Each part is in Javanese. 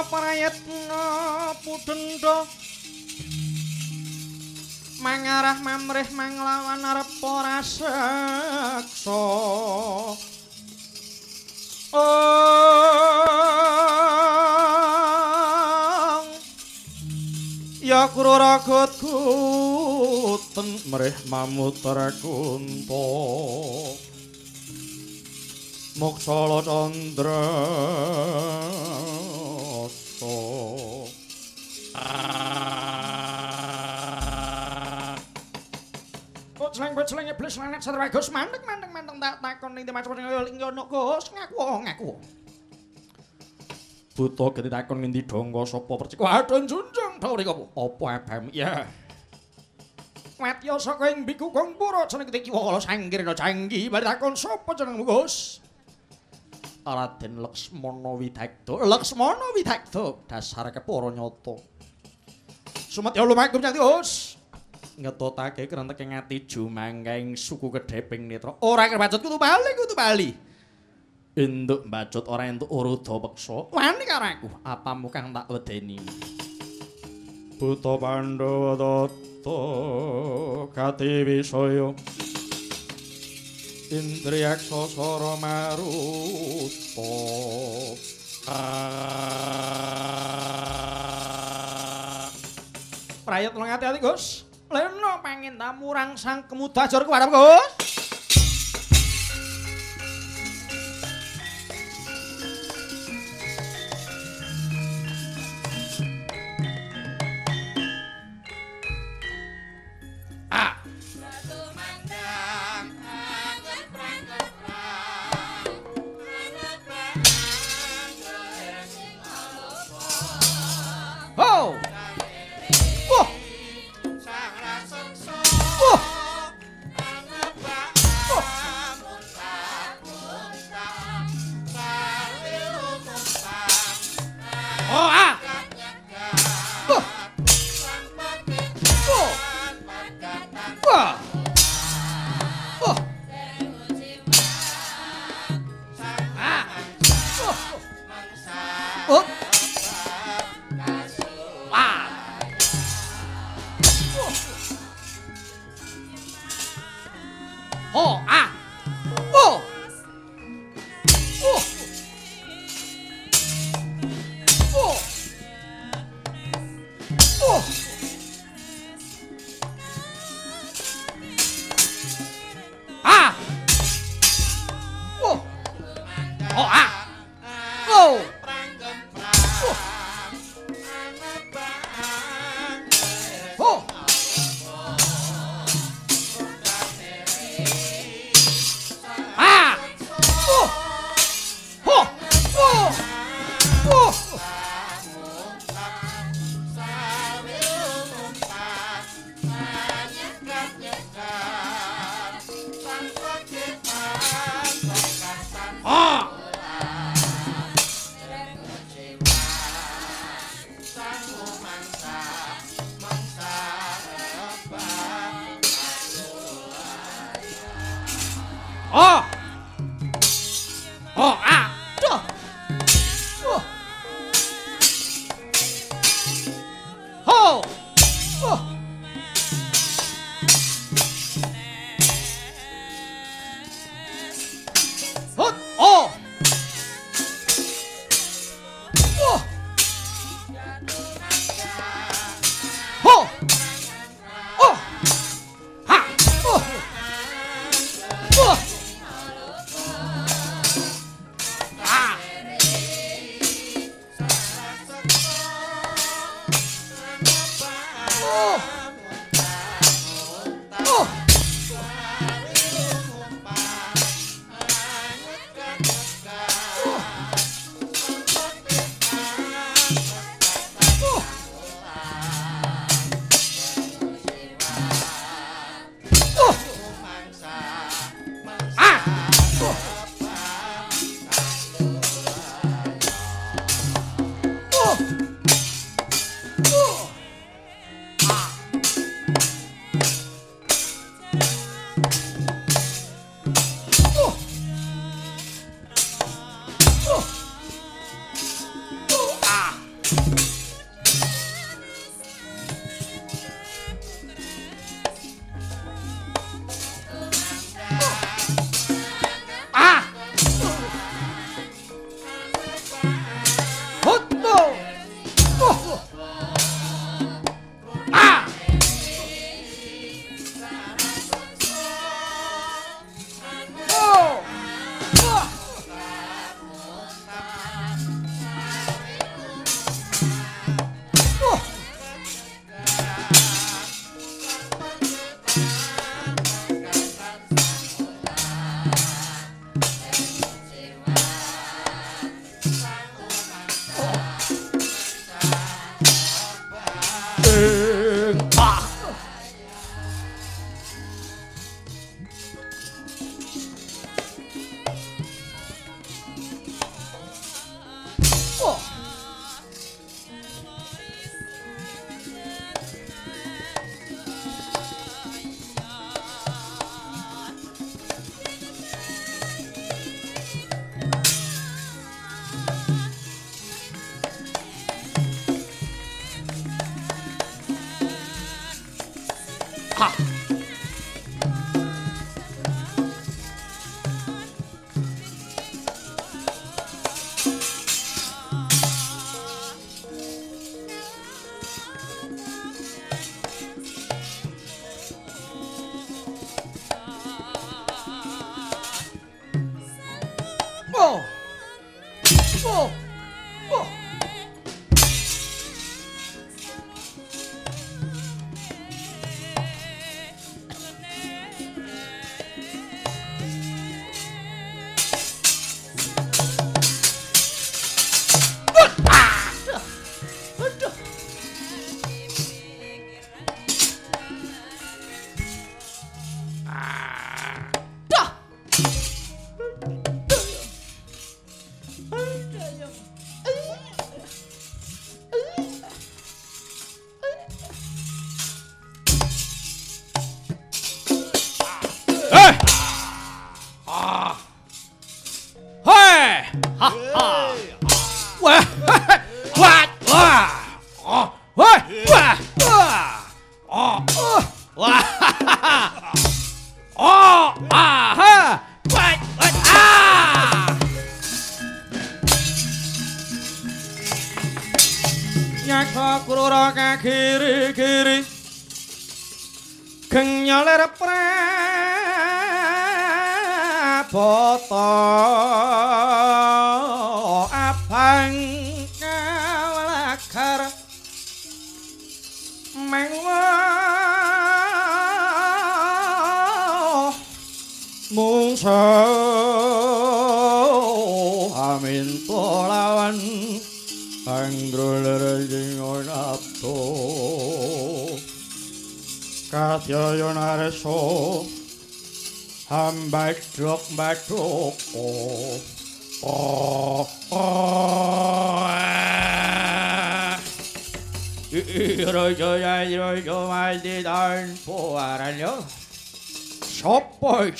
Pungkawa prayatna pudenda mangarah mamrih manglawan arepa raseksa Oh Ya kuraragat kuten mrih mamuter kunta. Moksala Candra Kocleng kocleng iblis lanet satria Gus manteng manteng manteng tak takon ning mas ing ngono Gus ngaku ngaku. Buta gede takon ngendi dongko sapa percik. Waduh junjung dhawuh apa? Apa abam ya. Watya saka ing biku kong pura jeneng kiwala sanggirna janggi bari takon sapa jenengmu Gus? Raden Laksmana Widagda. Laksmana Widagda dasar kepara nyata. Sumatya lumakum Nyati Gus. Ngetotake krenteke ngati jumangking suku kedheping netra. Ora kerbacot kudu bali kudu bali. Enduk mbacut ora entuk uruda peksa. Wani karo aku, apamu kang tak wedeni. Buta Pandhawa tata kati wisaya. Indriyaksa sara maruta. Prayat lo ngati-ati, Gus. Leno pengen tamu rangsang kemudajur ke wadam, Gus.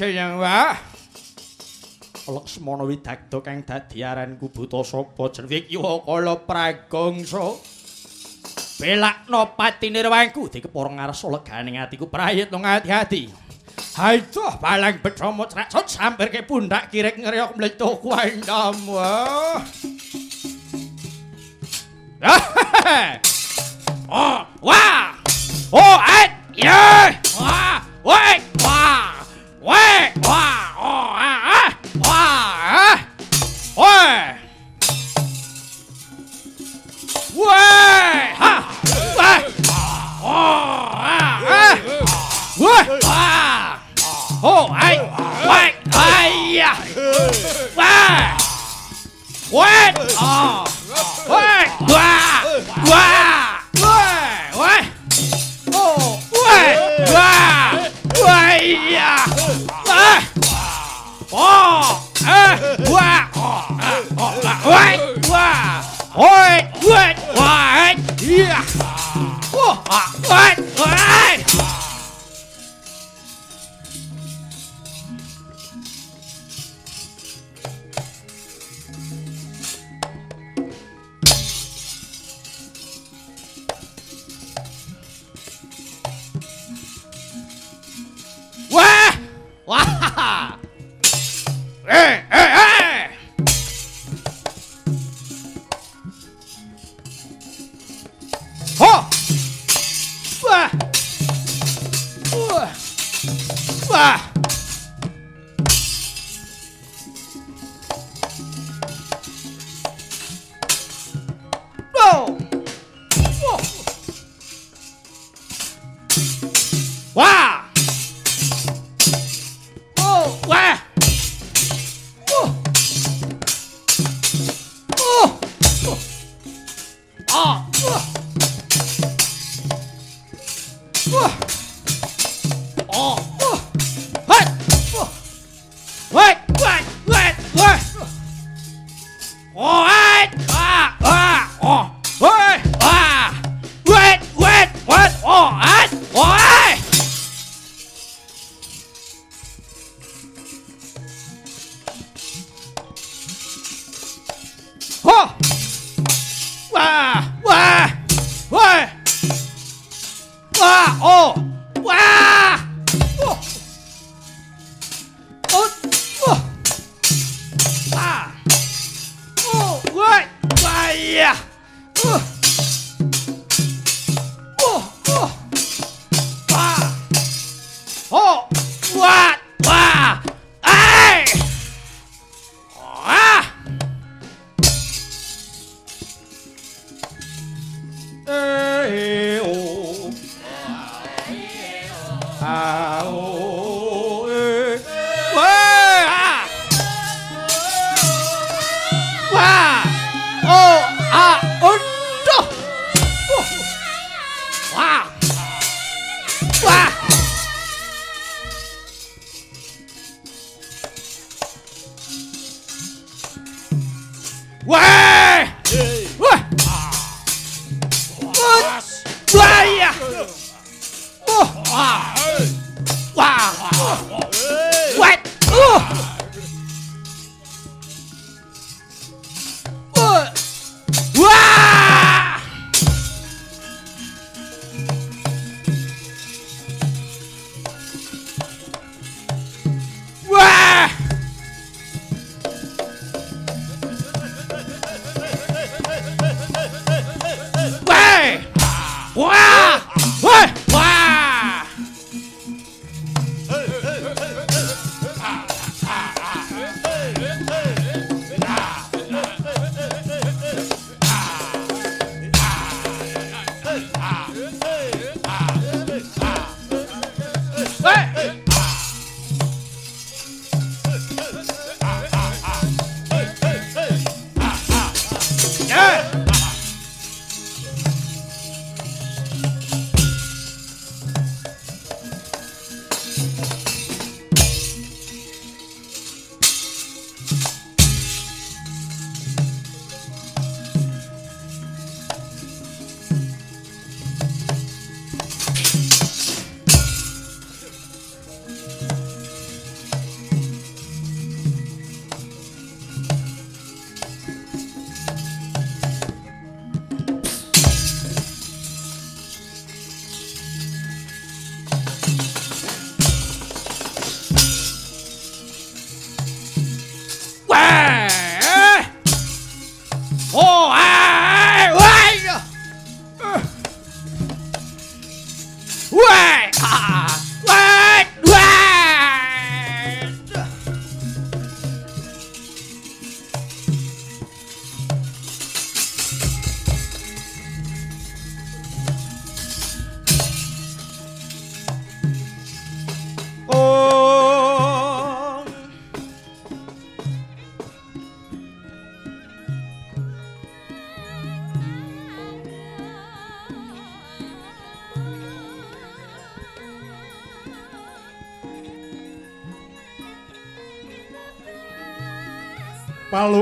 aja wah. Laksmana Widagda kang dadi aranku buta sapa jeneng Yuwa Kala Pragongso. Belakno patine rawangku dikeporong ngarsa legane atiku prayitno ngati-ati. Haitu balang beto mutrak sampirke sampir ke pundak kirek ngeriok melitu kuandam wah. Oh, wah.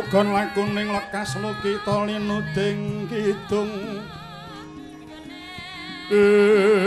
Palugon lakuning lekas lukita linuding kidung. ing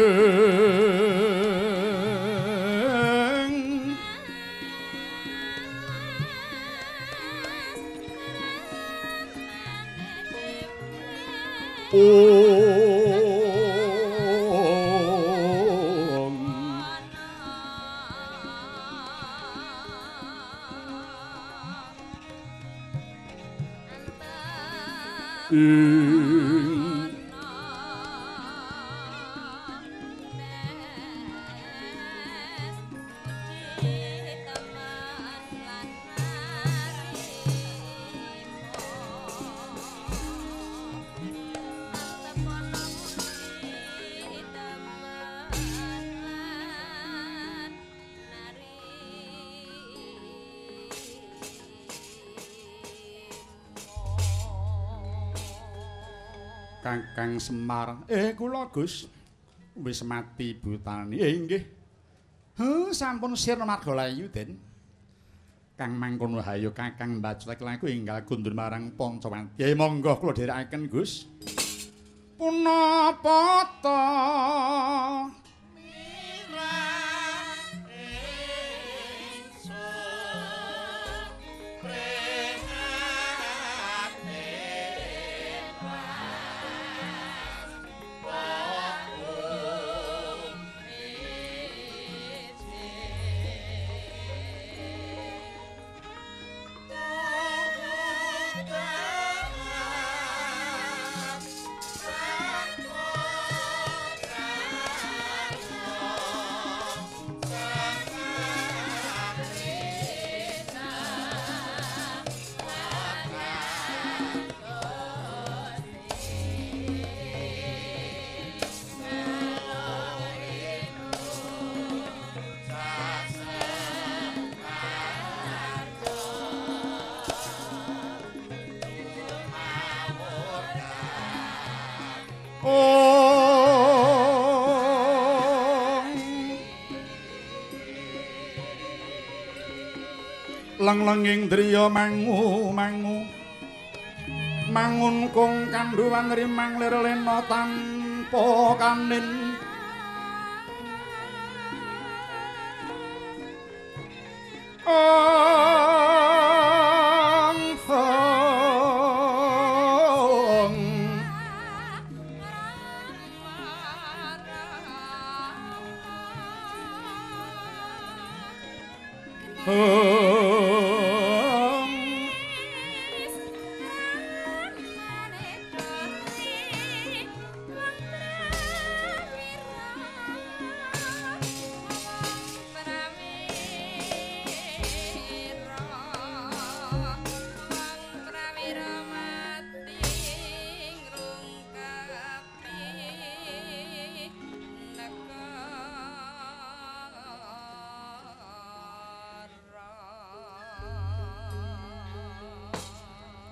Kakang Semar. Eh kula Gus wis mati butani. Eh nggih. Huh, sampun sirna marga layu Den. Kang mangkono hayo Kakang Bacutek laku enggal kundur marang Pancawati. Eh monggo kula dherekaken Gus. Punapa ta? Lenglenging driya mangu mangu. Mangun kung kandhuwan rimang lir lena tanpa kanin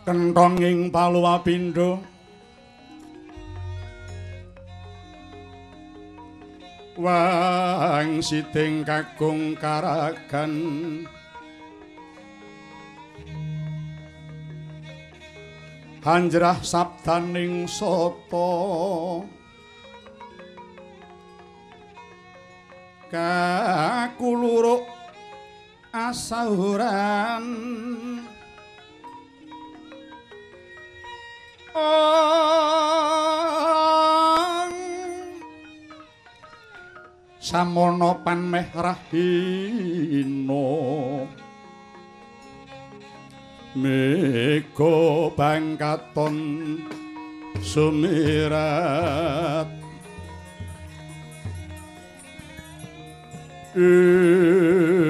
kenthonging paluapindha wang siding kagung karagan. Hanjrah sabdaning sata kakuluruk asahuran Samono panmeh rahina. Mega bangkaton sumirat. Ing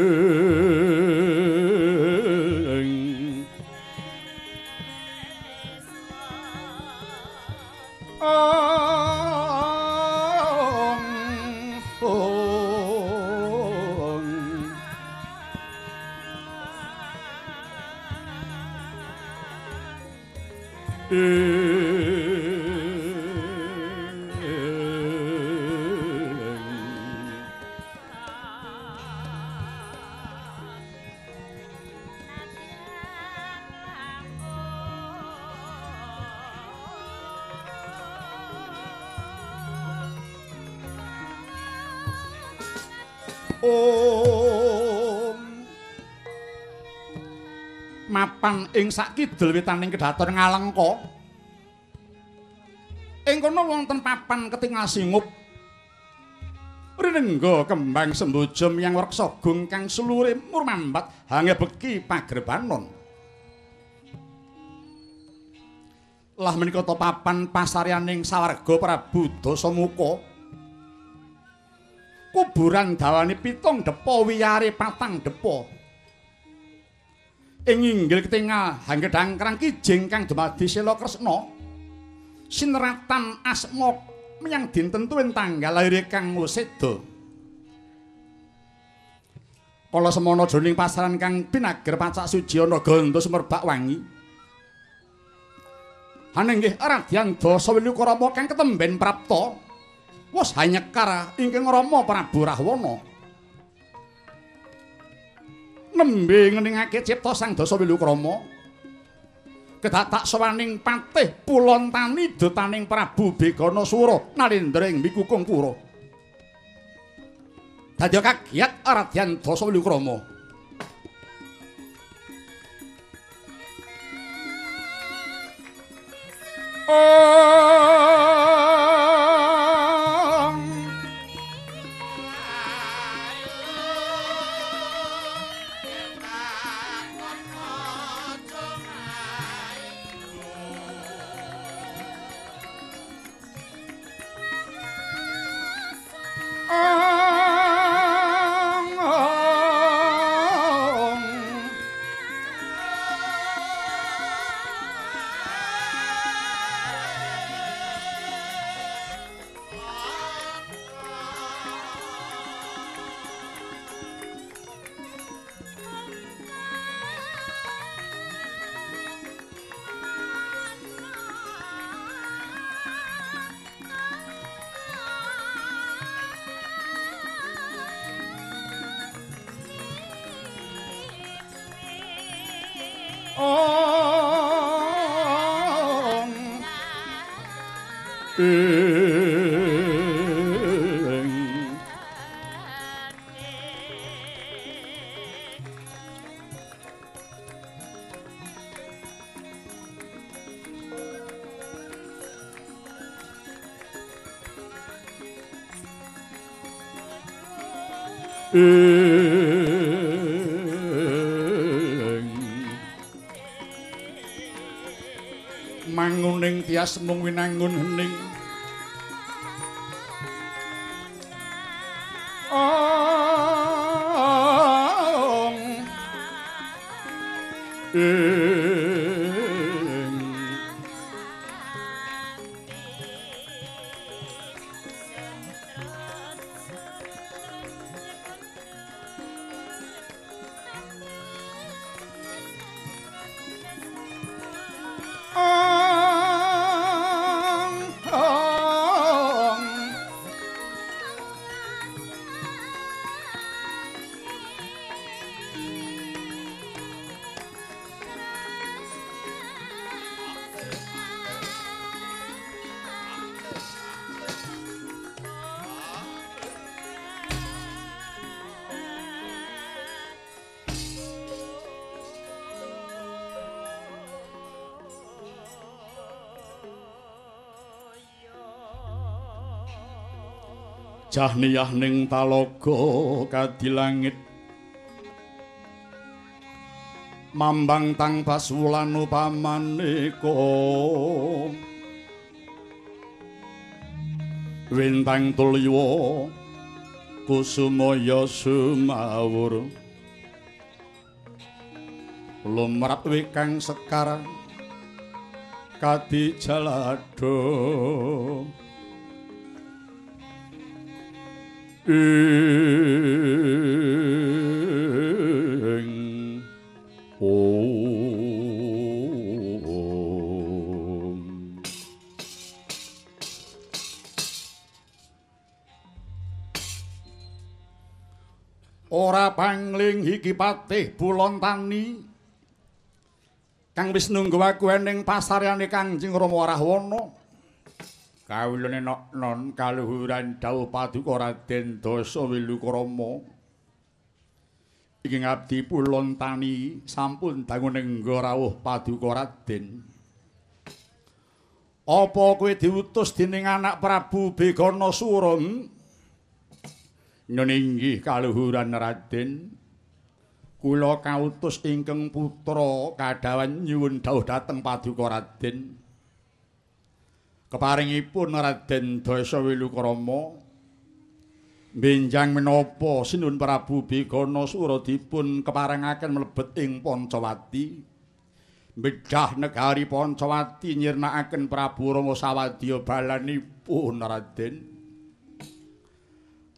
ing sak kidul witaning kedaton ngalengka. Ing kono wonten papan ketingal singup rinengga kembang sembojem yang reksa gung kang selure murmambat hange beki pagrebanon lah menika to papan pasaryaning sawarga Prabu Dasamuka. Kuburan dawane pitung depa wiyare patang depa ing inggil ketingal hanggedang krang kijing kang dumadi sela kresna sineratan asma menyang dinten tuwin tanggal lahir kang seda kala semana jroning pasaran kang pinager pacak suci ana gandha sumerbak wangi. Ane nggih radyan dasa wilukrama kang ketemben prapta wis hanyekar ingkang rama prabu rahwana nembe ngeningake cipta sang dasa wilukrama. Kedatak sawaning patih pulontani dutaning prabu begana swara nalendra ing mikukung pura dadi kagiat aradyan dasa wilukrama. Oh manguning tias mung winangun hening jahniyah ning talaga kadilangit. Mambang tang baswulan upamaneka wintang tuliwa kusumaya sumawur. Lumrap wikang sekar kadi jalado ing pangling iki patih bulontani kang wis nunggu aku ning pasaryane Kangjeng Rama Rahwana kawulane non kaluhuran dawuh paduka Raden Dasa Wilukrama Iki ngabdi pulon tani sampun dangu nenggo rawuh paduka Raden. Apa kowe diutus dening anak Prabu Begana Surung? Nyenenggih kaluhuran Raden. Kula kautus ingkang putra kadawan nyuwun dawuh dhateng paduka Raden. Keparingipun Raden Dasawilukrama benjang menapa Sinuhun Prabu Begana Sura dipun keparengaken mlebet ing Pancawati. Bedah negari Pancawati nyirnakaken Prabu Rama sawadya balanipun Raden.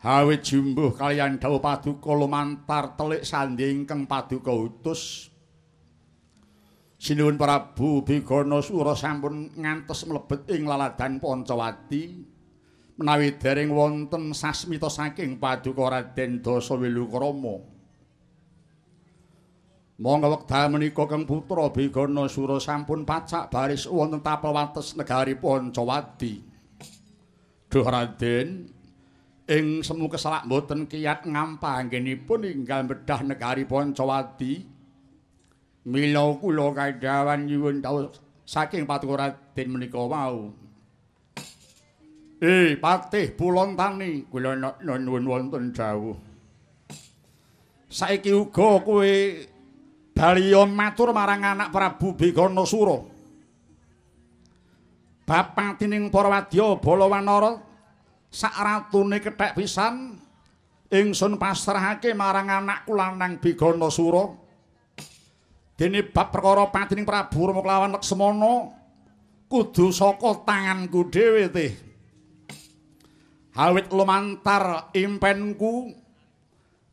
Hawit jumbuh kalian dawuh paduka lumantar telik sandhi ingkang paduka utus. Sinuhun Prabu Bigana Sura sampun ngantos mlebet ing laladan Pancawati. Menawi dereng wonten sasmita saking paduka Raden Dasawilukrama. Monggo wekdal menika Kang Putra Bigana Sura sampun pacak baris wonten tapel wates negari Pancawati. Duh Raden, ing semu keselak boten kiyat ngampa anggenipun inggal bedah negari Pancawati mila kula kadhawan nyuwun dawuh saking paturaden menika wau. Eh patih pulon tani kula nuwun wonten dawuh. Saiki uga kowe baliya matur marang anak Prabu Begana Sura Bapatining para wadya Balawanara sak ratune kethek pisan ingsun pasrahake marang anakku lanang Bigana Sura dene bab perkara patining Prabu Rama kelawan Laksmana kudu saka tanganku dhewe teh. Awit lumantar impenku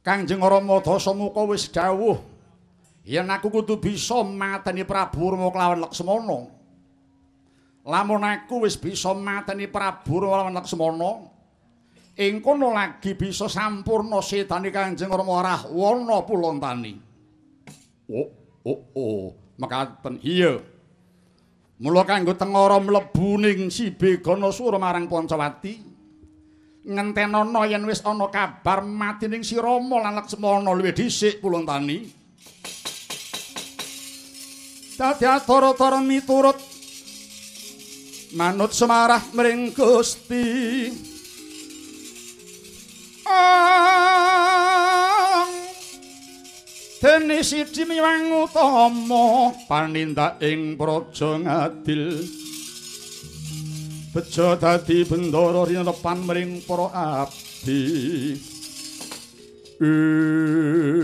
Kangjeng Rama Dasamuka wis dawuh yen aku kudu bisa mateni Prabu Rama kelawan Laksmana lamun aku wis bisa mateni Prabu lawan Laksmana ing kono lagi bisa sampurna setane Kanjeng Rama Rahwana Pulontani. Oh oh oh mekaten. Iya. Mula kanggo tengara mlebu ning Sibegana Sura marang Pancawati ngentenana yen wis ana kabar mati ning Si Rama lan Laksmana luwih dhisik Pulontani dadi atara-tara miturut. Manut semarah mring Gusti. Ang Dene siji miwang utama panindak ing praja ngadil. Bejo dadi bendara rinepan mring para abdi. Ing.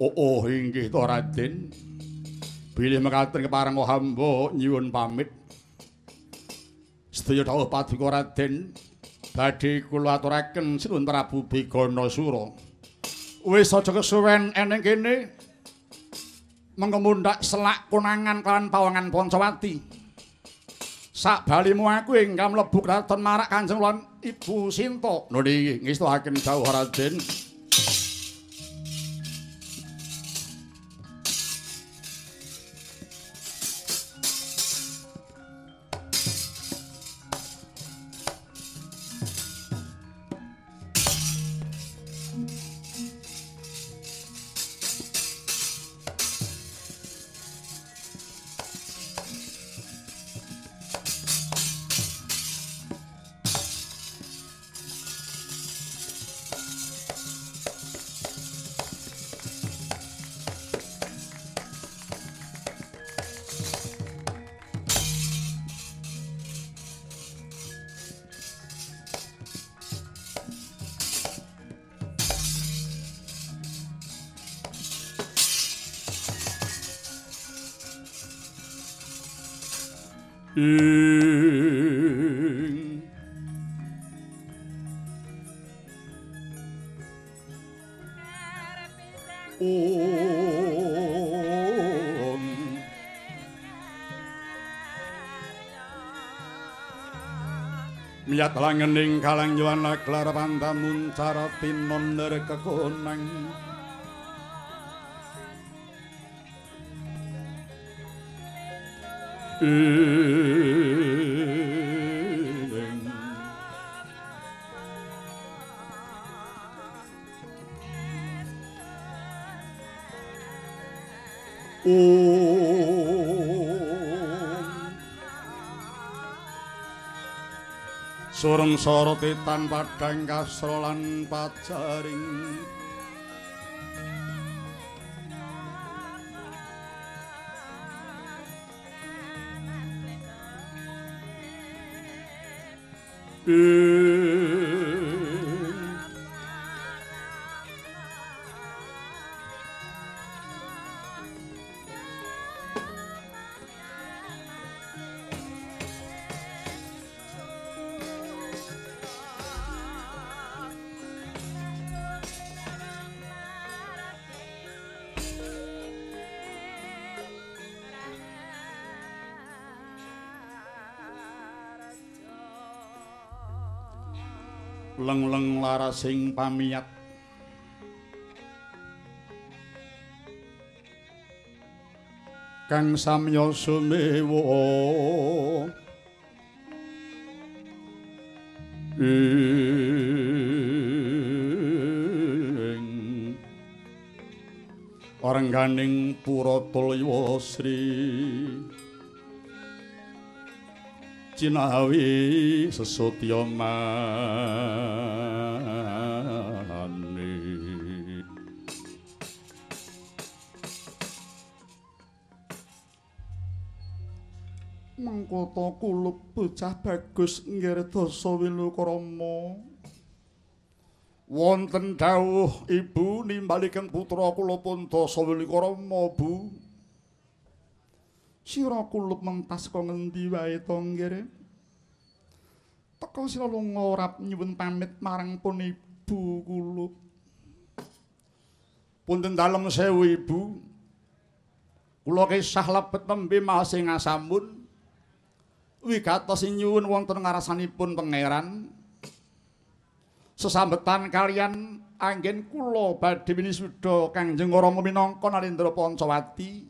Oh oh inggih to Raden. Bilih mekaten keparang hamba nyuwun pamit. Sedaya dawuh paduka Raden. Badhe kula aturaken Sinuhun Prabu Bigana Sura. Wis aja kesuwen eneng kene. Mengko mundhak selak konangan kawan pawangan Pancawati. Sak balimu aku ingkang mlebu kraton marak Kanjeng lan Ibu Sinta. Nuli ngestuhaken dawuh Raden. Om Miyat langening kalang yuan laklar pantamun cara tinon dari Ölen. O Sorem sorote tanpa dangkas rolan pacaring pajaring leng-leng larasing pamiyat kang samya sumewa ing orengganing puratulya sri. Cinawi sesotya mani mengkota kulup bocah bagus ngirdasa wilukrama wonten dawuh ibu nimbaliken putra kula Pandasa wilukrama bu. Sira kulup mentas kok ngendi wae to teka sira lunga ora nyuwun pamit marang pun ibu kulup punten dalem sewu ibu. Kula kisah lebet tembe masing ngasamun wigatos nyuwun wonten ngarasanipun pangeran. Sesambetan kalian anggen kula badhe winisuda Kangjeng Rama minangka Narendra Pancawati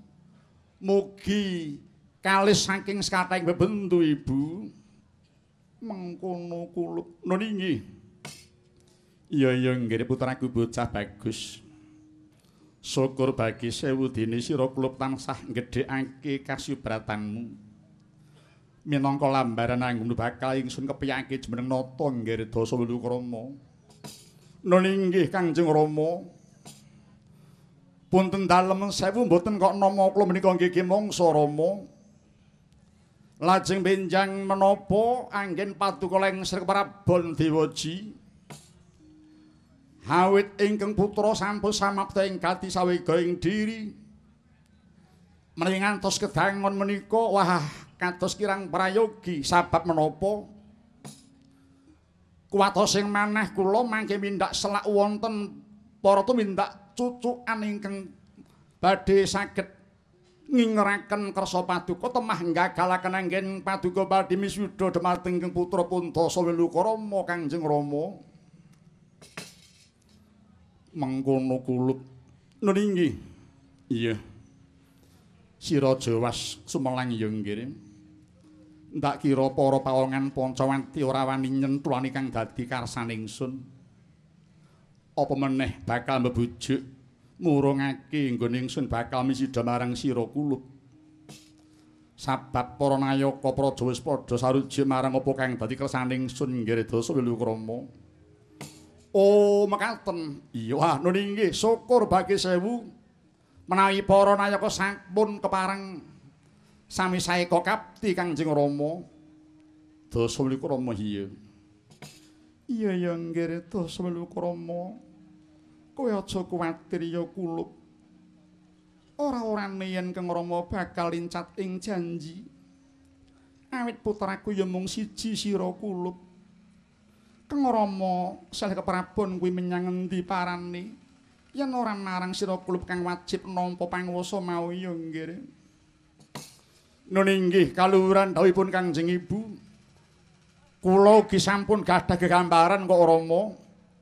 mugi kalis saking sekathahing bebendu ibu. Mengkono kulup. Nun inggih. Iya iya nggih putraku bocah bagus. Syukur bagi sewu dene sira kulup tansah gedhekake kasubratanmu minangka lambaran anggun bakal ingsun kepiyake jumeneng nata nggih dasa wilukrama nun inggih Kangjeng Rama punten dalem sewu mboten kok nama kula menika nggih mangsa Rama. Lajeng benjang menapa anggen paduka lengser keparabon dewaji? Hawit ingkang putra sampun samapta ing gati sawega ing diri. Menawi ngantos kedangon menika wah kados kirang prayogi sabab menapa? Kuwatos sing maneh kula mangke mindak selak wonten para tumindak cucukan ingkang badhe saged ngingeraken kersa paduka temah nggagalaken anggen paduka badhe misuda dhumateng ingkang putra Punta Sawilukrama Kangjeng Rama. Mengkono kulup nun inggih. Iya. Sira jawas sumelang ya nggih ndak kira para pawongan Pancawati ora wani nyentulani kang dadi karsaning sun apa meneh bakal mbebujuk murungake nggone ingsun bakal misida marang sira kulup? Sabab para nayaka praja wis padha sarujuk marang apa kang dadi kersaning sun nggih dasa wilukrama oh mekaten iya wah nun inggih syukur bagi sewu. Menawi para nayaka sampun kepareng sami saeka kapti Kangjeng Rama. Dasa Wilukrama iya. Iya ya nggih Dasa Wilukrama. Kowe aja kuwatir ya kulup. Ora-orane yen Kang Rama bakal lincat ing janji. Awit putraku ya mung siji sira kulup. Kang Rama saleh keprabon kuwi menyang endi parane? Yen ora marang sira kulup kang wajib nampa panguwasa mau ya nggih. Nun inggih kaluhuran dawuhipun Kangjeng Ibu. Kula ugi sampun gadah gegambaran kok Rama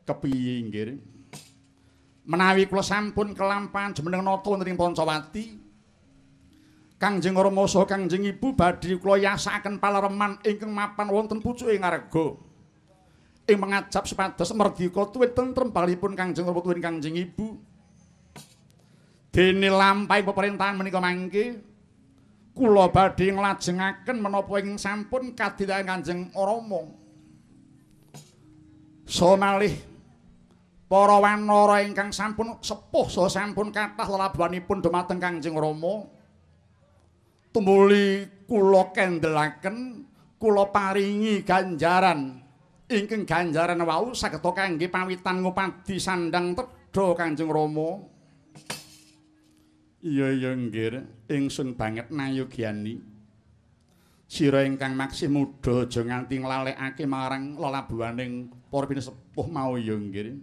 kepiye nggih. Menawi kula sampun kelampahan jumeneng nata wonten ing Pancawati. Kangjeng Rama saha Kangjeng Ibu badhe kula yasakaken palereman ingkang mapan wonten pucuke ngarga. Ing mangajab supados merdika tuwin tentrem balipun Kangjeng Rama tuwin Kangjeng Ibu. dene lampahi pemerintahan menika mangke kula badhe nglajengaken menapa ing sampun kadidhayan Kanjeng Rama. So malih para wanara ingkang sampun sepuh saha sampun kathah lelabuhanipun dumateng Kanjeng Rama. Tumuli kula kendelaken kula paringi ganjaran ingkang ganjaran wau saged kangge pawitan ngupadi sandang tedha Kanjeng Rama. Iya iya nggih, ingsun banget nayogyani. Sira ingkang maksih muda aja nganti nglalekake marang lelabuhaning para pinesepuh mau ya nggih.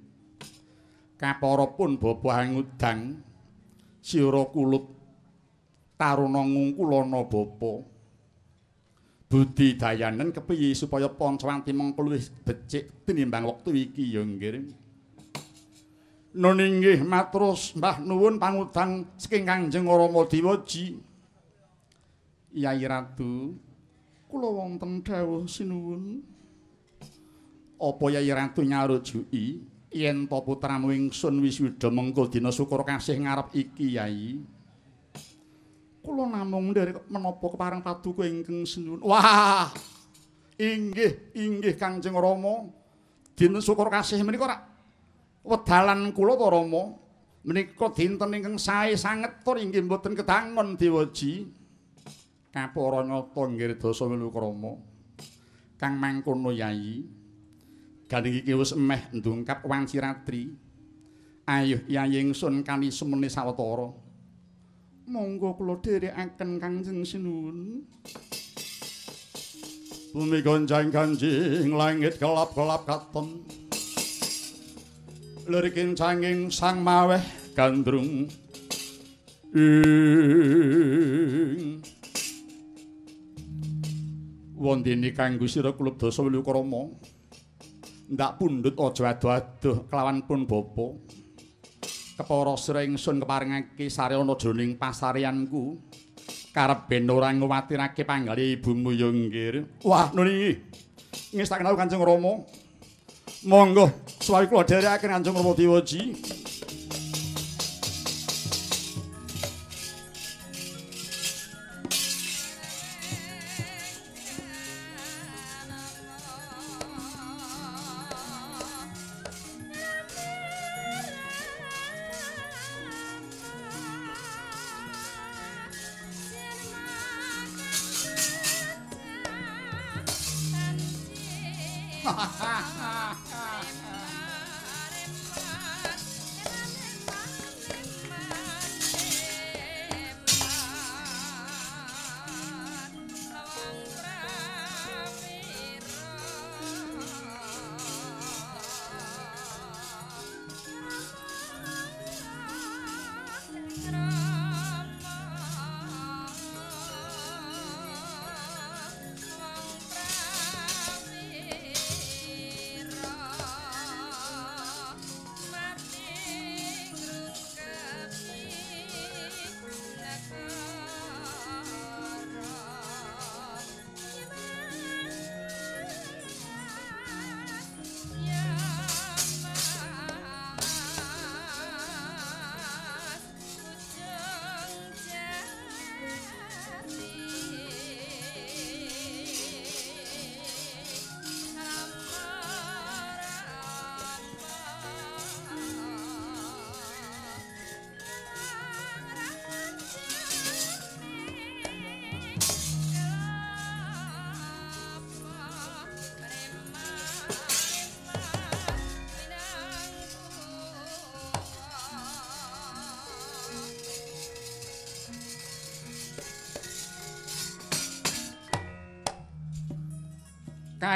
Kapara pun bapa ngudang sira kulup taruna ngungkulana bapa. Budi dayanen kepiye supaya Pancawanti mengko luwih becik tinimbang wektu iki ya nggih. Nun inggih matrus Mbah nuwun pangudang saking Kanjeng Rama Dewaji. Yai Ratu, kula wonten dawuh sinuwun. Apa Yai Ratu nyarujuki yen ta putramu ingsun wisuda mengko dina syukur kasih ngarep iki Yai? Kula namung nderek menapa kepareng paduka ingkang sinuwun. Wah! Inggih, inggih Kanjeng Rama. Dina syukur kasih menika rak wedalan kula to Rama menika dinten ingkang sae sanget tur inggih mboten kedangon Dewaji kapara nyata nggih dasa milukrama kang mangkono yai gandeng iki wis emeh ndungkap wanci ratri ayo yai ingsun kali semene sawetara. Monggo kula dherekaken kanjeng sinuwun. Bumi gonjang ganjing langit gelap-gelap katon lirikin canging sang maweh gandrung. Ing. Wondene kanggo sira kulub dasa wilukrama ndak pundhut aja ado-ado kelawan pun bapa. Kepara sira ingsun keparingake sarana jroning pasaryanku karep ben ora nguwatirake panggalih ibumu yo wah nuni ngestaken aku Kanjeng Rama Monggo, suwawi kula dherekaken Kanjeng Rama Dewaji.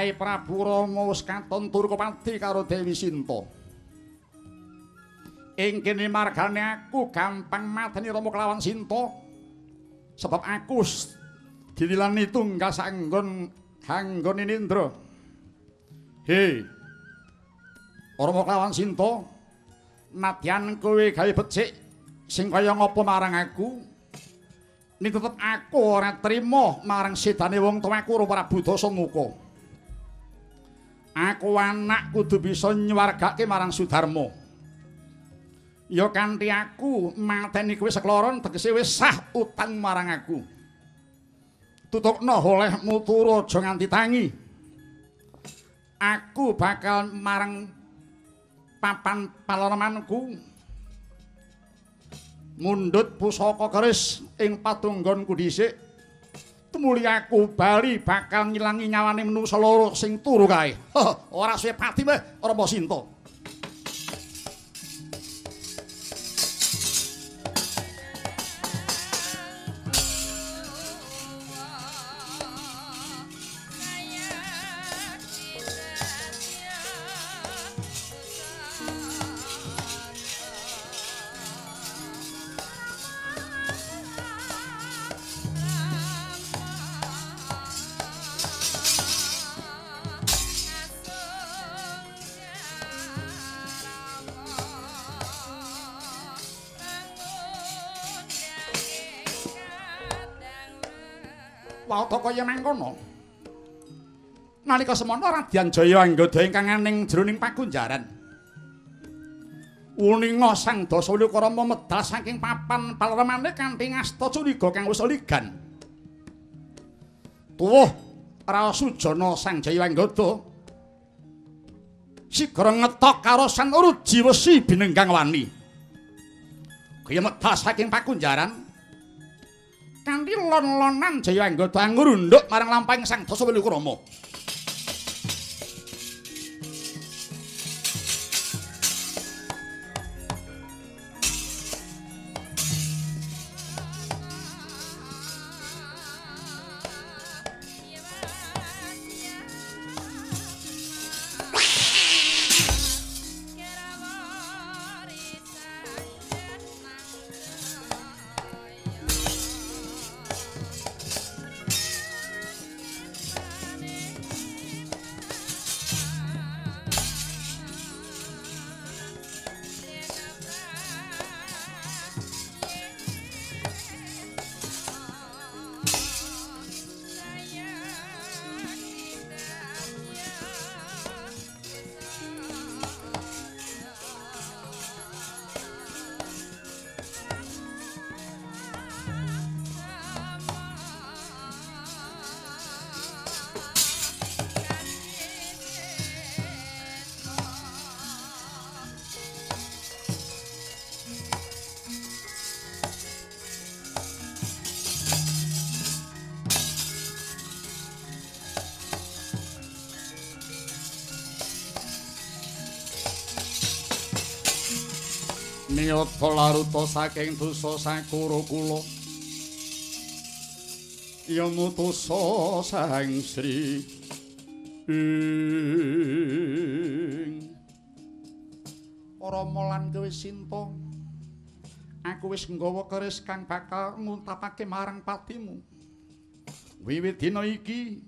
Kai Prabu Rama wis katon Turkopati karo Dewi Sinta. Ing kene margane aku gampang mateni Rama kelawan Sinta. Sebab aku dililani tunggal sanggon hanggon Indra. He. Rama kelawan Sinta nadyan kowe gawe becik sing kaya ngapa marang aku? Ning tetep aku ora trima marang sedane wong tuaku Prabu Dasamuka. Aku anak kudu bisa nyuwargake marang Sudarma. Ya kanthi aku mateni kowe sekloron tegese wis sah utang marang aku. Tutukno olehmu turu aja nganti tangi. Aku bakal marang papan palaramanku. Mundut pusaka keris ing patunggonku dhisik. Tumuli aku bali bakal ngilangi nyawane menungsa loro sing turu kae. Ora suwe pati meh Rama Sinta. Wata kaya mangkono. Nalika semana Radyan Jaya anggoda ingkang aning jroning pakunjaran. Uninga Sang Dasawikrama medal saking papan palermane kanthi ngasta curiga kang wis ligan. Tuwuh Rasujana Sang Jaya anggoda. Sigra ngetok karo Sang Uruji Wesi binenggang wani. Kaya medal saking pakunjaran kanthi lon-lonan Jaya Anggota ngrunduk marang lampahing Sang Dasawikrama. Niyata laruta saking dosa sakura kula. Ya mutusa sang sri ing. Rama lan kowe sinta. Aku wis nggawa keris kang bakal nguntapake marang patimu. Wiwit dina iki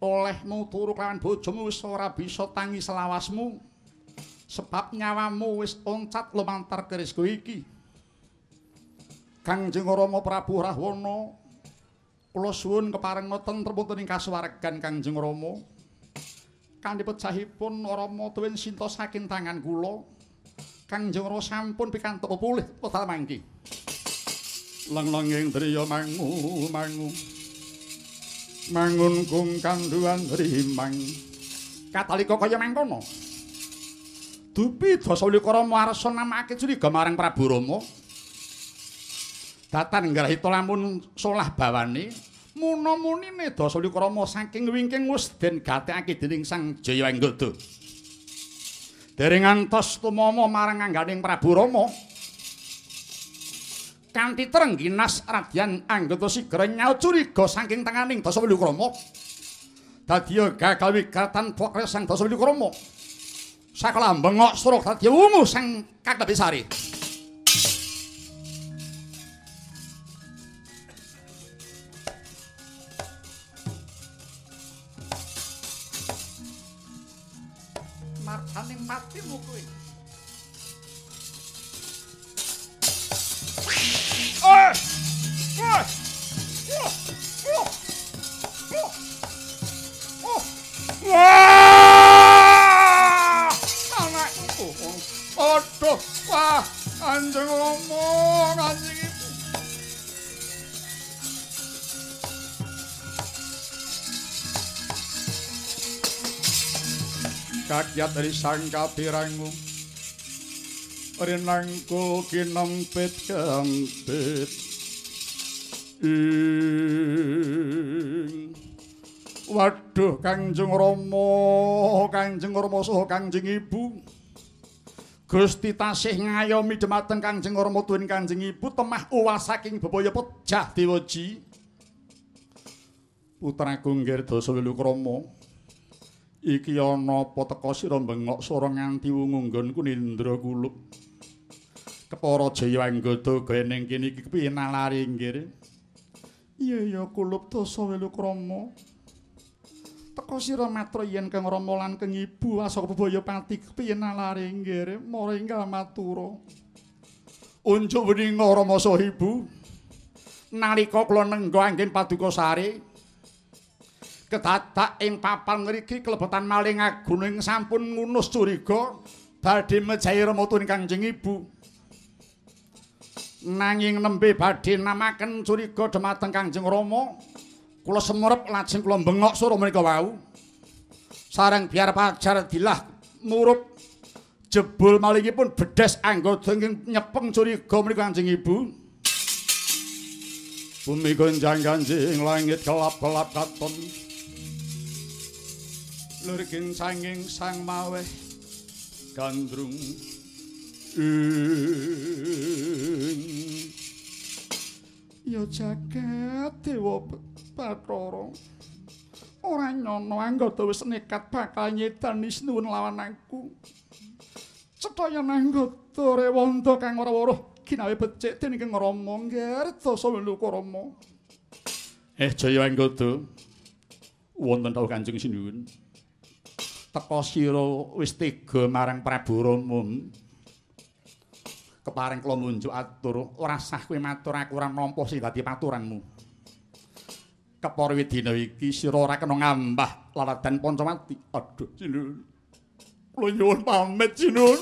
olehmu turu kelawan bojomu wis ora bisa tangi selawasmu sebab nyawamu wis oncat lumantar kerisku iki. Kangjeng Rama Prabu Rahwana kula suwun kepareng ngoten trepun ing kasuwargan Kangjeng Rama. Kanthi pecahipun Rama tuwin sinta saking tangan kula. Kangjeng Rama sampun pikantuk pulih total mangki. Lang-langing driya mangu mangu. Mangun kung kanduan rimang. Katalika kaya mangkono. Dupi Dasawikrama arsa namake curiga marang Prabu Rama. Datan ngrahita lamun solah bawane, muna-munine Dasawikrama saking wingking wis den gatekake dening Sang Jayawanggada. Dereng ngantos tumama marang angganing Prabu Rama. Kanthi trengginas Radyan Anggata Sigra nyaut curiga saking tanganing Dasawikrama. Dadiya gagal wigatan pokre Sang Dasawikrama. Sakala bengok suruh dadi ungu sang kakebisari. Martane matimu kuwi. Oh! Oh! Oh! Oh! Oh! Aduh, wah, anjing ngomong, anjing itu. Kakyat dari sangka pirangmu, rinangku kinempit kempit. Ing. Waduh, kanjeng Rama kanjeng Rama saha kanjeng ibu. Gusti tasih ngayomi dhumateng Kanjeng Rama tuwin Kanjeng Ibu temah uwas saking bebaya pejah dewaji. Putraku Ngirdasa Wilukrama iki ana apa teka sira bengok swara nganti wungunggonku nindra kulup Kepara Jaya Anggada gaeneng kene iki kepiye nalari nggir. Iya ya kulup dasa Wilukrama teka sira matra yen Kang Rama lan Kang Ibu asok bebaya pati kepiye nalare nggih mara ingkang matura. Unjuk weninga Rama saha Ibu. Nalika kula nenggo anggen paduka sare kedadak ing papan ngriki klebetan maling aguning sampun ngunus curiga badhe mejahi Rama tuwin Kanjeng Ibu. Nanging nembe badhe namaken curiga dhumateng Kanjeng Rama kula semurep lajeng kula bengok suruh menika wau. Sareng biar pajar dilah murup. Jebul malingipun bedes anggota ingkang nyepeng curiga menika Kanjeng Ibu. Bumi gonjang ganjing langit kelap-kelap katon. Lurkin sanging sang maweh gandrung Ya jagat dewa Bathara. Ora nyono anggota wis nekat bakal nyedani sinuwun lawan aku. Cetha yen anggota rewanda kang ora weruh ginawe becik dening Kang Rama ngertos Wiluka Rama. Eh Jaya anggota. Wonten tau Kanjeng Sinuwun. Teka sira wis tega marang Prabu Rama. Keparing kula munjuk atur, ora sah kowe matur aku ora nampa sing dadi paturanmu. Kepara dina iki sira ora kena ngambah laladan Pancawati. Aduh, Cinun. Kula nyuwun pamit, Cinun.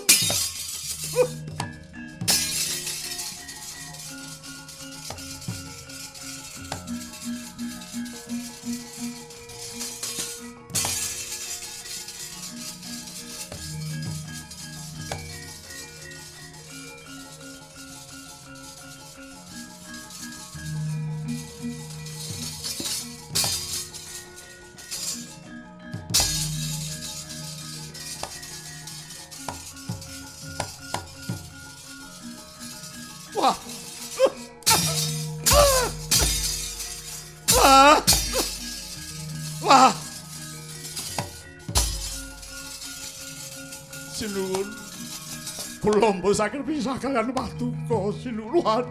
Kula mbosaken pisah kalian paduka sinuwun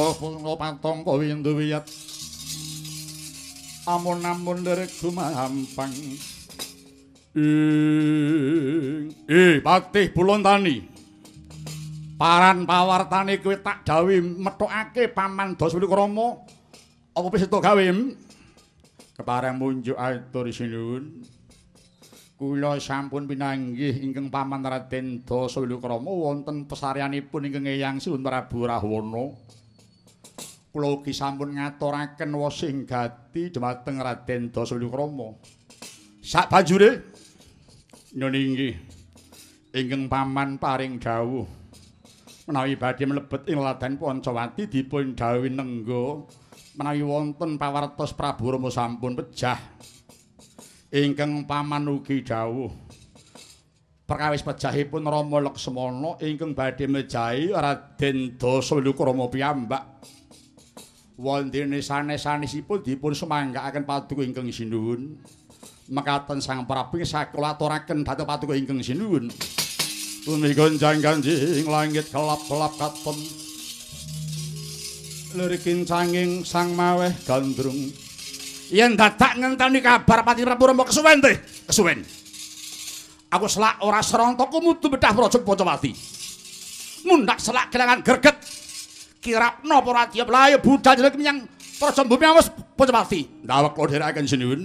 Bunga-bunga patong kawindu wiyat. Amun-amun derek gumahampang Ing Eh, patih bulontani Paran pawartani kowe tak dawi metokake paman Daswili Krama apa wis entuk gawe Kepareng munjuk atur sinuwun Kula sampun pinanggih ingkang paman Raden Krama wonten pesaryanipun ingkang Eyang Suwun Prabu Rahwana kula ugi sampun ngaturaken wasing gati dhumateng Raden Daswikrama. Sak banjure nyuwun inggih ingkang paman paring dawuh menawi badhe mlebet ing ladan Pancawati dipun dawuhi nenggo menawi wonten pawartos Prabu Rama sampun pejah. Ingkang paman ugi dawuh perkawis pejahipun Rama Laksmana ingkang badhe mejahi Raden Daswikrama piyambak. Wondene sanes-sanesipun dipun semanggaaken paduka ingkang sinuwun. Mekaten Sang Prabu sakula aturaken dhateng paduka ingkang sinuwun. Bumi gonjang ganjing langit kelap-kelap katon. lirikincanging sang maweh gandrung yen dadak ngenteni kabar pati prabu rama kesuwen teh kesuwen aku selak ora seronta kumudu bedah praja Pancawati mundak selak kelangan greget kirap napa radya mlayu budal jelek menyang praja bumi awes Pancawati ndawek kula dherekaken sinuwun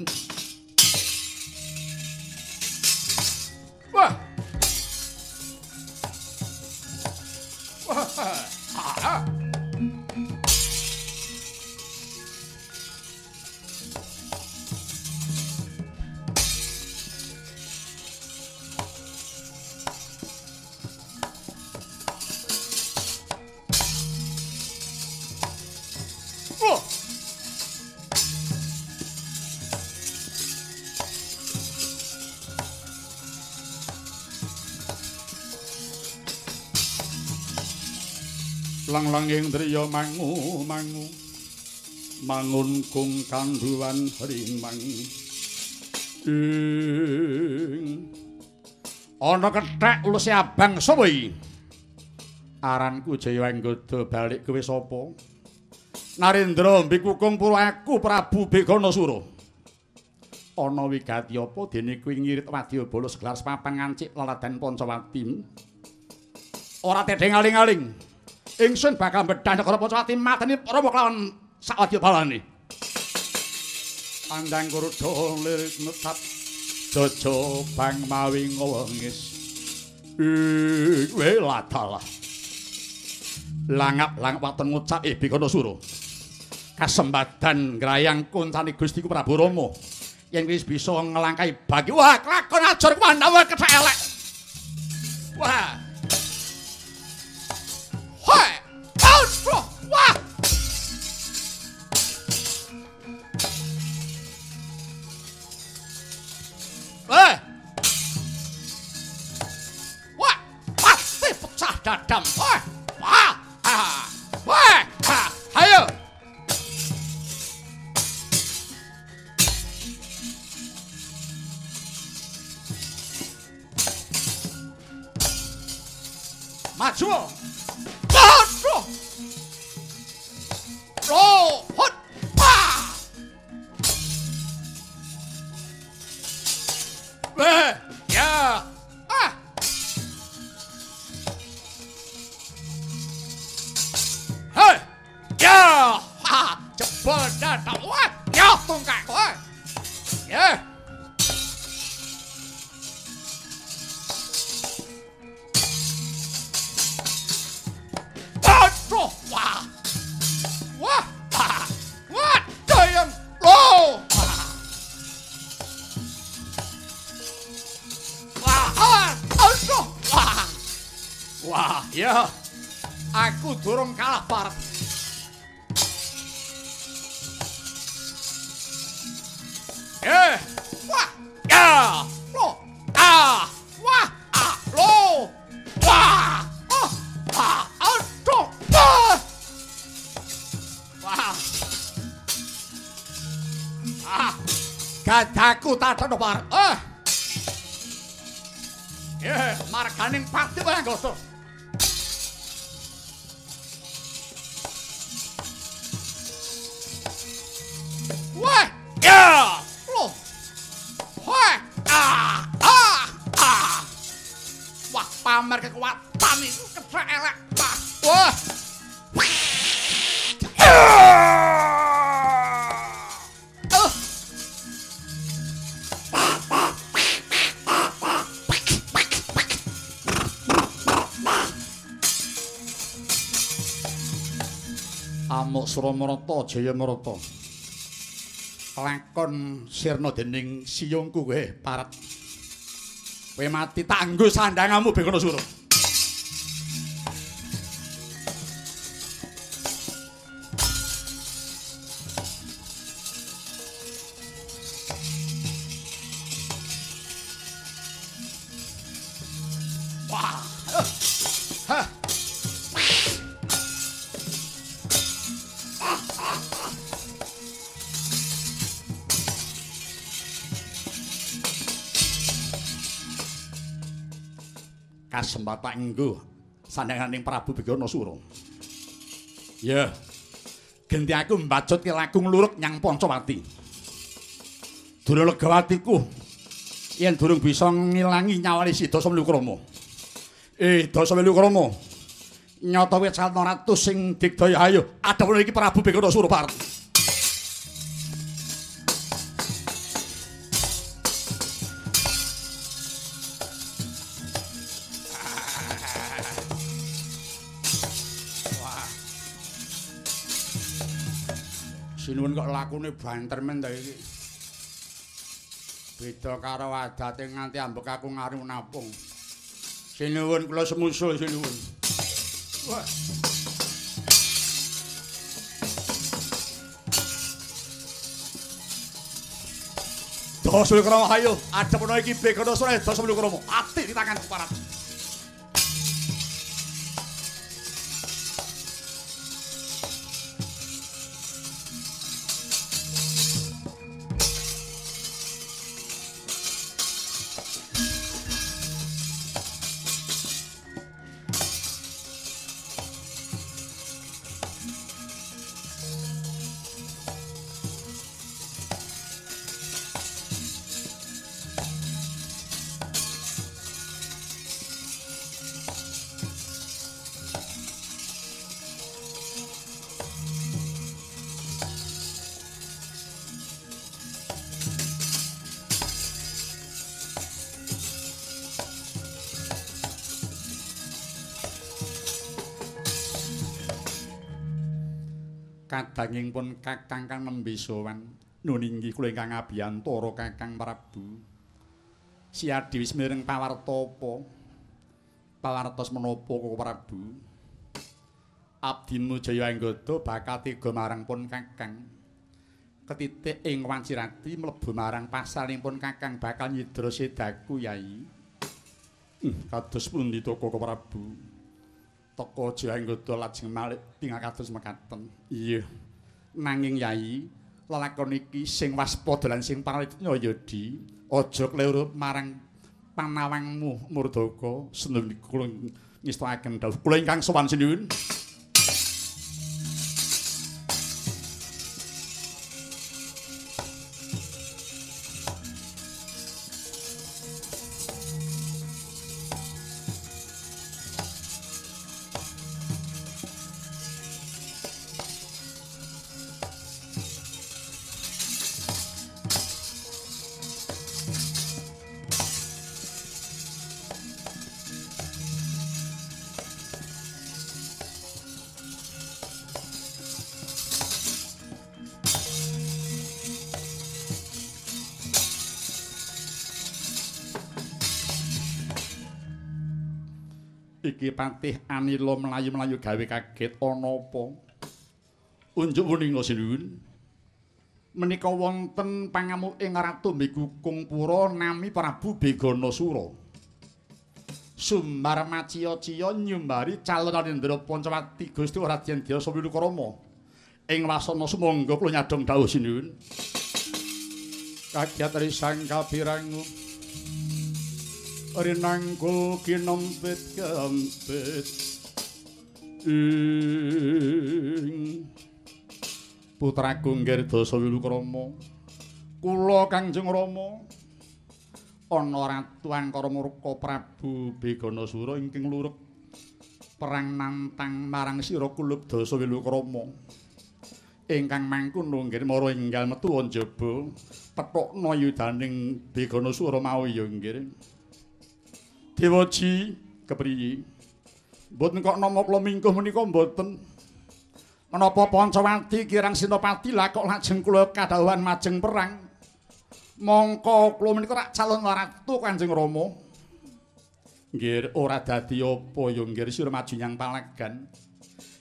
lang-langing driya mangu mangu. Mangun kung kanduwan rimang ing ana kethek ulus abang sapa iki aranku Jayawanggoda balik kowe sapa? Narendra mbikukung pura aku Prabu Beganasura ana wigati apa dene kowe ngirit wadyabala segelar sepapan ngancik laladan Pancawati? Ora tedheng aling-aling ingsun bakal bedah negara Pancawati mateni Rama kelawan sawadya balane. Andang Kuruda lirik netap jaja bang mawi ngwengis. Ing welatala. Langap-langap waton ngucap eh Bikanasura. Kasembadan ngrayang kuncani Gustiku Prabu Rama. Yen wis bisa ngelangkai bagi wah kelakon ajur Pandhawa kethek elek. Wah. Hoi! Aduh! Wah! Eh! Wah! Pasti pecah dadam! Wah! Wah! Ah! Wah! Ah! Ayo! Maju! Aduh! Suramarata Jayamarata. Lakon sirna dening siyungku kowe parat. Kowe mati tanggo sandangamu Bekanasura. Kasempatan nggo sandanganing Prabu Beganasura. Ya. Genti aku mbacut ki ngluruk nyang Pancawati. Durung legawatiku yen durung bisa ngilangi nyawani Sida Samlukrama. Eh, Dasa Samlukrama. Nyata wit Salna Ratu sing digdaya ayo adapun iki Prabu Surapart. Sinuwun lakune banter men ta iki. Beda karo adate nganti ambek aku ngari napung. Sinuwun kula semusul sinuwun. Wah. Dosul kromo ayo, ada pun iki bekono sore dosul kromo. Ati di tangan kadanging kakang kang nembe sowan. Nuninggi kula ingkang abiyantara kakang Prabu. Siadi wis mireng pawarta apa? Pawartos menapa kok Prabu? Abdimu jaya anggada bakal tega marang pun kakang. Ketitik ing wancirati mlebu marang pasalipun kakang bakal nyidra sedaku yai. Hmm, kados pundi to kok Prabu? Teka janggoda lajeng malih tinggal kados mekaten. Iya. Nanging Yai, lelakon iki sing waspada lan sing paralitnya ya di aja kleru marang panawangmu Murdaka seneng kula ngestakaken dawuh. Kula ingkang sowan sinuwun. Patih anila mlayu-mlayu gawe kaget ana apa? Unjuk wuninga sinuwun. Menika wonten pangamuk ing ratu Mbegukung Pura nami Prabu Begana Sura. Sumbar maciya-ciya nyumbari calon Indra Pancawati Gusti Raden Dyasa Wilukrama ing wasana sumangga kula nyadong dawuh sinuwun. Kagiat risang kabirangu rinangkul kinempit kempit ing putraku Ngirdasa Wilukrama kula Kangjeng Rama. Ana ratu Angkara Murka Prabu Beganasura ingkang luruk perang nantang marang sira kulub Dasa Wilukrama ingkang mangkun nggih mara enggal metu njaba petukna yudaning Beganasura mau ya nggih Dewaji kepriye? Mboten kok nama kula mingkuh menika mboten. Menapa Pancawati kirang Sinopati lah kok lajeng kula kadhawuhan majeng perang. Mongko kula menika rak calon ratu Kanjeng Rama. Nggih ora dadi apa ya nggih sira maju nyang palagan.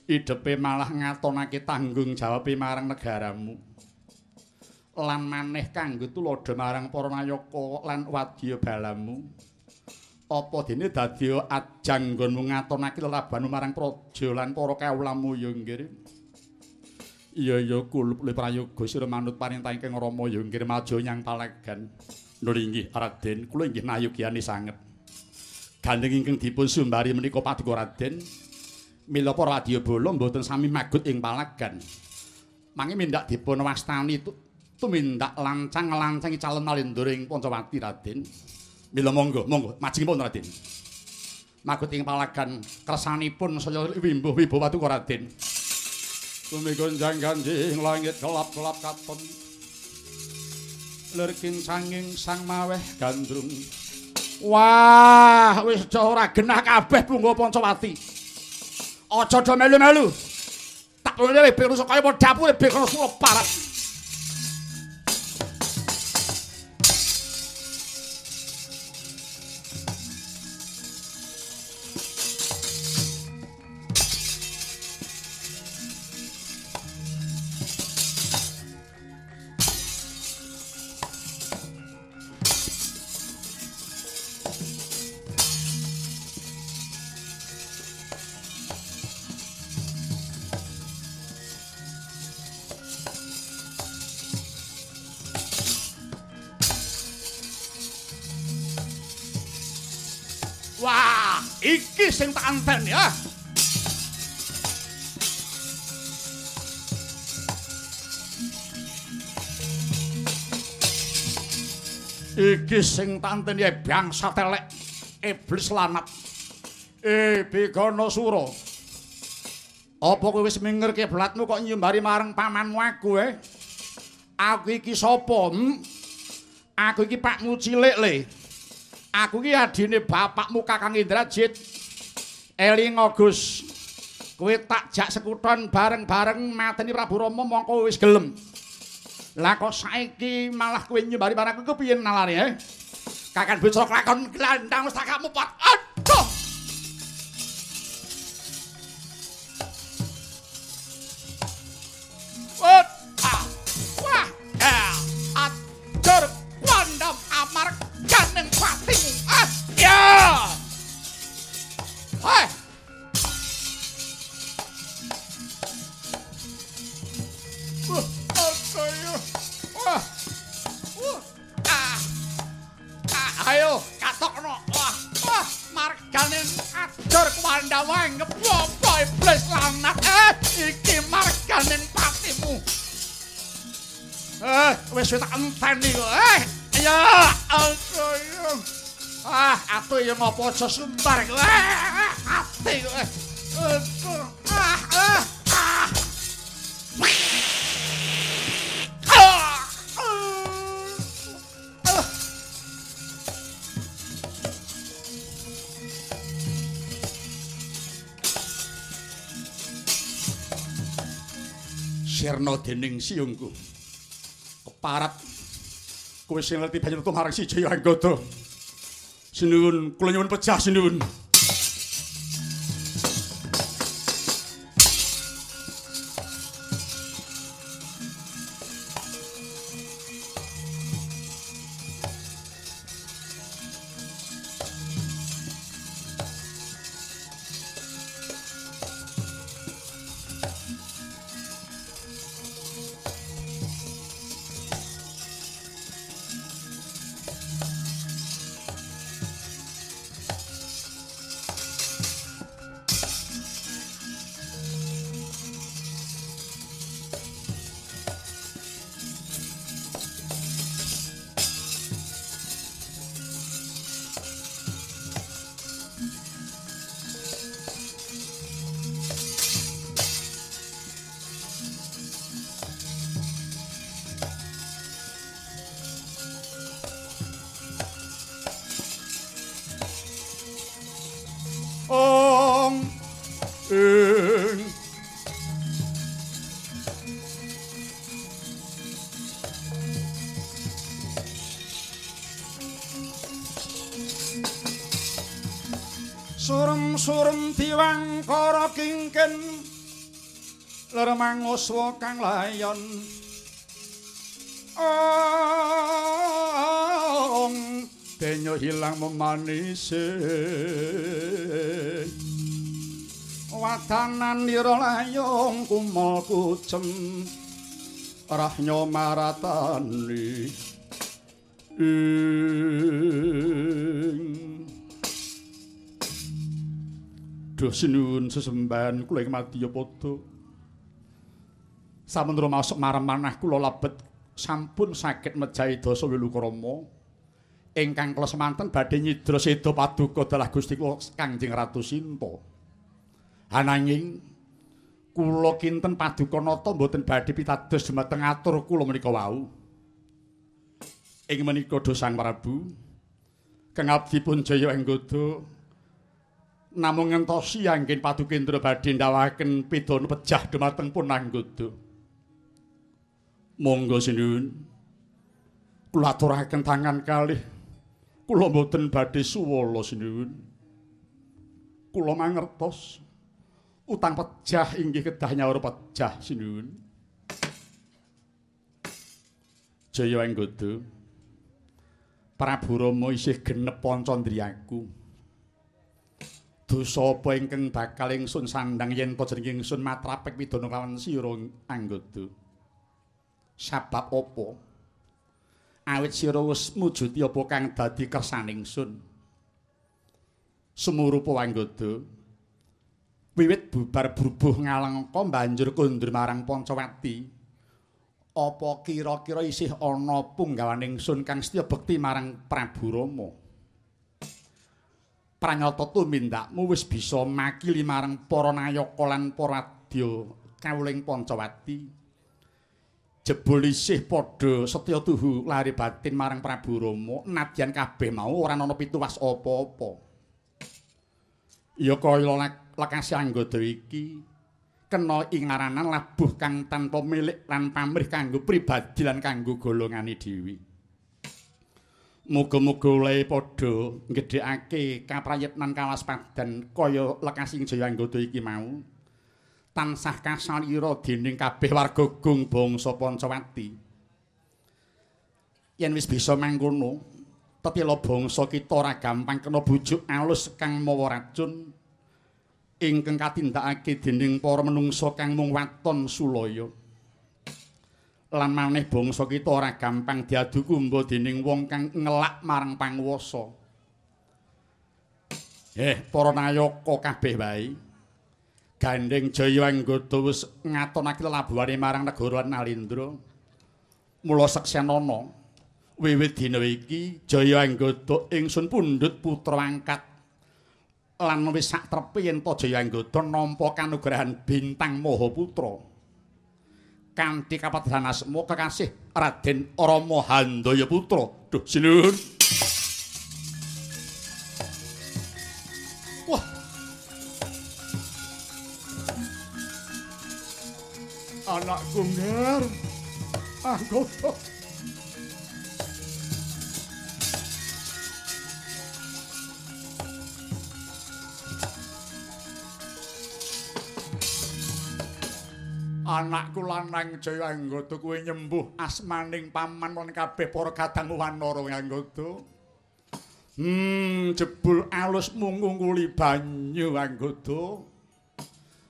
Idepe malah ngatonake tanggung jawab marang negaramu. Lan maneh kanggo tulodo marang para nayaka lan wadya balamu. Apa dene dadi ajang nggonmu ngatonake lelaban marang praja lan para kawulamu ya nggih. Iya iya kulup le prayoga sira manut parintah ingkang Rama ya nggih maju nyang palagan. Nur Raden, kula inggih nayogyani sanget. Gandeng ingkang dipun sumbari menika paduka Raden. Mila para wadya bola mboten sami magut ing palagan. Mangke mindak dipun wastani tu tumindak lancang-lancangi calon malindur ing Pancawati Raden. Mila monggo, monggo majengipun Raden. Magut ing palagan kersanipun saya wimbuh wibawatu Raden. Tumigunjang ganjing langit gelap-gelap katon. Lerking sanging sang maweh gandrung. Wah, wis ora genah kabeh bunga Pancawati. Aja do melu-melu. Tak lune lebih rusak kaya dapur sulo parat. Anten ya. Iki sing tak anten ya bangsa telek iblis lanat. Eh, Bigana Sura. Apa kowe wis mingerke blatmu kok nyembari marang pamanmu aku eh? Aku iki sapa? Hmm? Aku iki pakmu cilik le. Aku ki adine bapakmu Kakang Indrajit. Eling Agus. Kowe tak jak sekuton bareng-bareng mateni Prabu Rama mongko wis gelem. Lah kok saiki malah kowe nyembari marang aku piye nalane eh? Kakang Bocor lakon glandang wis tak kamu kok. Eh. Eh. Ah, ah, ah. Ah. Sirna dening siungku. Keparat kowe sing ngerti banyu marang si Jaya Anggata. Sinuwun kula nyuwun pejah sinuwun. Surem-surem diwangkara kingken lermang uswa kang layon. Ong denyo hilang memanise watanan nira layong kumol kucem. Rahnya maratani Duh sinuwun sesembahan kula ing madya padha sampun rumasuk marang manah kula labet sampun saged mejahi dosa wilukrama ingkang kula semanten badhe nyidra seda paduka dalah Gusti kula Kangjeng Ratu Sinta. Ananging kula kinten paduka nata mboten badhe pitados dumateng atur kula menika wau. Ing menika Sang Prabu kang abdi pun jaya enggodo namung ngentosi anggen padukendra badhe ndawaken pidana pejah dumateng pun anggodo. Monggo sinuwun. Kula aturaken tangan kalih. Kula mboten badhe suwala sinuwun. Kula mangertos utang pejah inggih kedah nyaur pejah sinuwun. Jaya Anggoda. Prabu Rama isih genep pancandriyaku. Dosa apa ingkang bakal ingsun sandang yen panjenengan ingsun matrapek pidana kawan sira Anggoda? Sabab apa? Awit sira wis mujuti apa kang dadi kersaning sun. Sumurupa Wanggada. Wiwit bubar brubuh ngalengka banjur kundur marang Pancawati. Apa kira-kira isih ana punggawaning sun kang setya bekti marang Prabu Rama? Pranyata tumindakmu wis bisa makili marang para nayaka lan para adya kawuling Pancawati. jebul isih padha setya tuhu lari batin marang Prabu Rama nadyan kabeh mau ora ana pituwas apa-apa ya kaya lekasi anggota iki kena ing aranan labuh kang tanpa milik lan pamrih kanggo pribadi lan kanggo golongane dhewe Muga-muga oleh padha gedhekake kaprayitnan kawaspadan kaya lekasi jaya anggota iki mau tansah kasalira dening kabeh warga gung bangsa Pancawati. Yen wis bisa mangkono, tetila bangsa kita ora gampang kena bujuk alus kang mawa racun ingkang katindakake dening para menungsa kang mung waton sulaya. Lan maneh bangsa kita ora gampang diadu kumba dening wong kang ngelak marang panguwasa. Eh, para nayaka kabeh wae. Gandeng Jaya Anggota wis ngatonake lelabuhane marang negara Nalindra. Mula seksenana wiwit dina iki Jaya Anggota ingsun pundhut putra angkat lan wis sak trepe yen Jaya Anggota nampa kanugrahan bintang Mahaputra. Kanthi kapadhanan asma kekasih Raden Rama Handaya Putra. Duh sinuwun. anakku nger anggota anakku lanang jaya anggota kuwi nyembuh. Asmaning paman lan kabeh para kadang wanara anggota hmm jebul alus mungkuli banyu anggota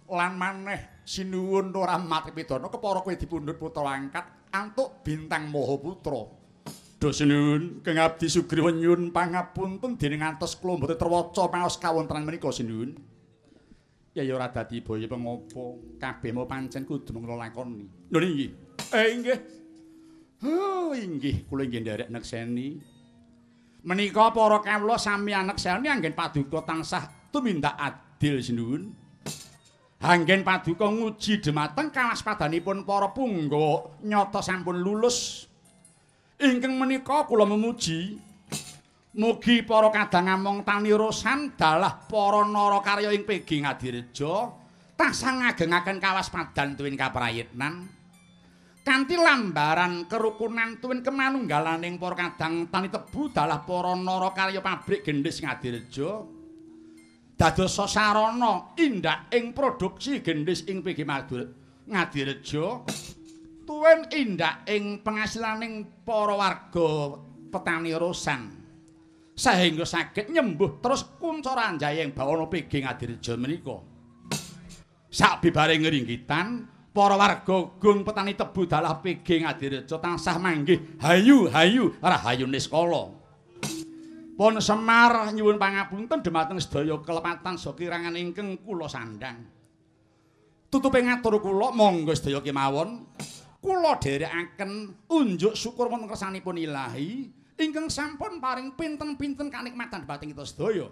lan maneh sinuwun ora mati pidana kepara kowe dipundhut putra angkat antuk bintang mahaputra. Do sinuwun kang abdi sugriwa nyuwun pangapunten dening ngantos kula mboten terwaca maos kawontenan menika sinuwun ya ya ora dadi boyo pengopo kabeh mau pancen kudu nglakoni lho nggih. Eh inggih oh inggih kula inggih nderek nekseni. Menika para kawula sami anek seni anggen paduka tansah tumindak adil sinuwun. Anggen paduka nguji dhumateng kawaspadanipun para punggawa nyata sampun lulus. Ingkang menika kula memuji mugi para kadang among tani rosan dalah para narakarya ing pegi ngadireja tansah ngagengaken kawaspadan tuwin kaprayitnan. Kanthi lambaran kerukunan tuwin kemanunggalaning para kadang tani tebu dalah para narakarya pabrik gendhis ngadireja dados sasarana indak ing produksi gendhis ing PG Madur Ngadireja tuwin indak ing pengasilaning para warga petani rosan sehingga saged nyembuh terus kuncara anjayeng bawana PG Ngadireja menika sak bibare ngringgitan para warga gung petani tebu dalah PG Ngadireja tansah manggih hayu hayu rahayu niskala Pun Semar nyuwun pangapunten dhumateng sedaya kelepatan sakirangan ingkang kula sandhang. tutupe ngatur kula monggo sedaya kemawon kula dherekaken unjuk syukur wonten kersanipun Ilahi ingkang sampun paring pinten-pinten kanikmatan batin kita sedaya.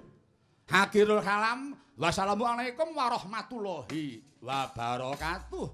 Akhirul kalam wassalamualaikum warahmatullahi wabarakatuh.